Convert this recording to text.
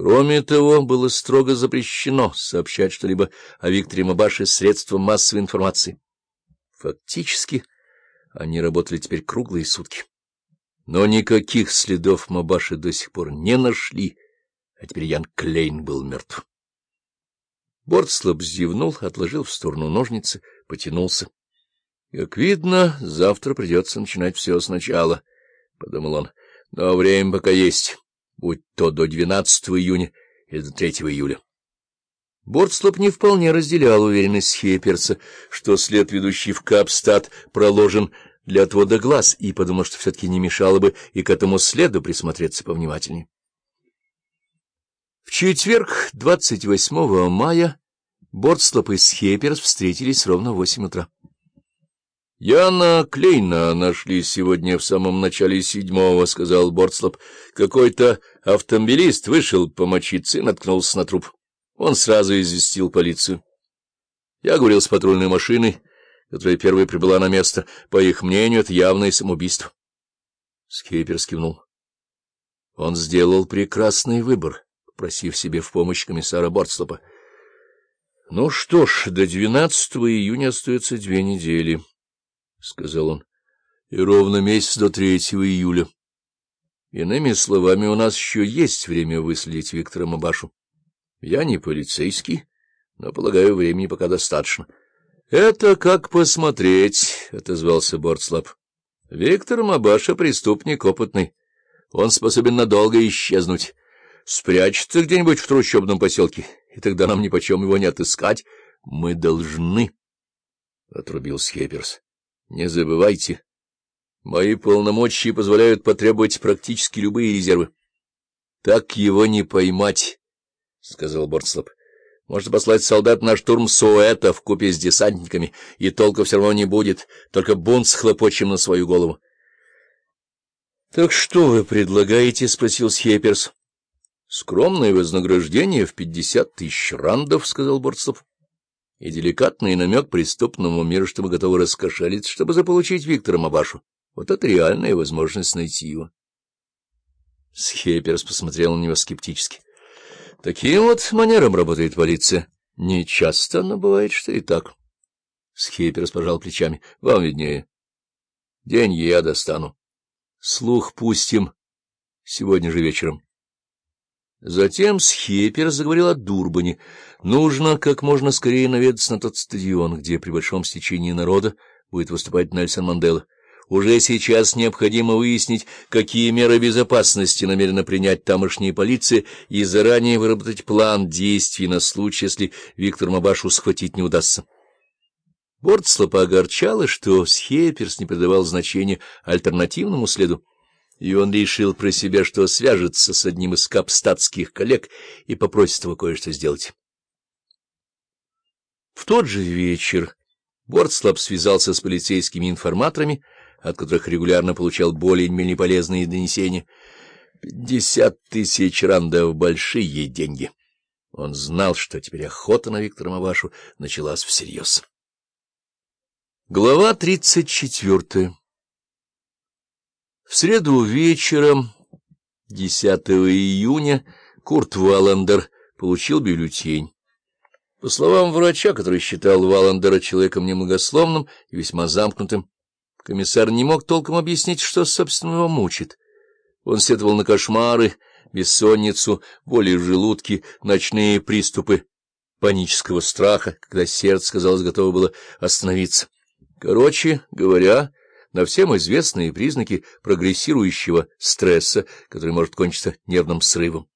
Кроме того, было строго запрещено сообщать что-либо о Викторе Мабаше средством массовой информации. Фактически, они работали теперь круглые сутки. Но никаких следов Мабаши до сих пор не нашли, а теперь Ян Клейн был мертв. Бортслоп зевнул, отложил в сторону ножницы, потянулся. — Как видно, завтра придется начинать все сначала, — подумал он, — но время пока есть будь то до 12 июня или до 3 июля. Бортслоп не вполне разделял уверенность Хейперса, что след, ведущий в Капстад, проложен для отвода глаз, и подумал, что все-таки не мешало бы и к этому следу присмотреться повнимательнее. В четверг, 28 мая, Бортслоп и Схейперс встретились ровно в восемь утра. — Яна Клейна нашли сегодня в самом начале седьмого, — сказал Бортслоп. — Какой-то автомобилист вышел помочиться и наткнулся на труп. Он сразу известил полицию. Я говорил с патрульной машиной, которая первой прибыла на место. По их мнению, это явное самоубийство. Скипер скивнул. Он сделал прекрасный выбор, просив себе в помощь комиссара Бортслопа. — Ну что ж, до 12 июня остается две недели. — сказал он, — и ровно месяц до третьего июля. Иными словами, у нас еще есть время выследить Виктора Мабашу. Я не полицейский, но, полагаю, времени пока достаточно. — Это как посмотреть, — отозвался Бортслап. — Виктор Мабаша — преступник опытный. Он способен надолго исчезнуть. Спрячется где-нибудь в трущобном поселке, и тогда нам нипочем его не отыскать. Мы должны, — отрубил Схепперс. Не забывайте, мои полномочия позволяют потребовать практически любые резервы. — Так его не поймать, — сказал Бортслоп. — Можно послать солдат на штурм Суэта вкупе с десантниками, и толка все равно не будет, только бунт с хлопочем на свою голову. — Так что вы предлагаете? — спросил Схепперс. — Скромное вознаграждение в пятьдесят тысяч рандов, — сказал Бортслоп и деликатный намек преступному миру, чтобы готовы раскошелиться, чтобы заполучить Виктора Мабашу. Вот это реальная возможность найти его. Схепперс посмотрел на него скептически. — Таким вот манером работает полиция. Не часто, но бывает, что и так. Схепперс пожал плечами. — Вам виднее. Деньги я достану. Слух пустим сегодня же вечером. Затем Схеппер заговорил о Дурбане. Нужно как можно скорее наведаться на тот стадион, где при большом стечении народа будет выступать Нельсон Мандела. Уже сейчас необходимо выяснить, какие меры безопасности намерена принять тамошняя полиция, и заранее выработать план действий на случай, если Виктор Мабашу схватить не удастся. Бортслопа огорчало, что Схепперс не придавал значения альтернативному следу и он решил про себя, что свяжется с одним из капстатских коллег и попросит его кое-что сделать. В тот же вечер Бортслап связался с полицейскими информаторами, от которых регулярно получал более-менее полезные донесения. Пятьдесят тысяч рандов — большие деньги. Он знал, что теперь охота на Виктора Мавашу началась всерьез. Глава тридцать четвертая в среду вечером, 10 июня, Курт Валандер получил бюллетень. По словам врача, который считал Валандера человеком немногословным и весьма замкнутым, комиссар не мог толком объяснить, что, собственно, его мучит. Он сетовал на кошмары, бессонницу, боли в желудке, ночные приступы панического страха, когда сердце, казалось, готово было остановиться. Короче говоря, на всем известные признаки прогрессирующего стресса, который может кончиться нервным срывом.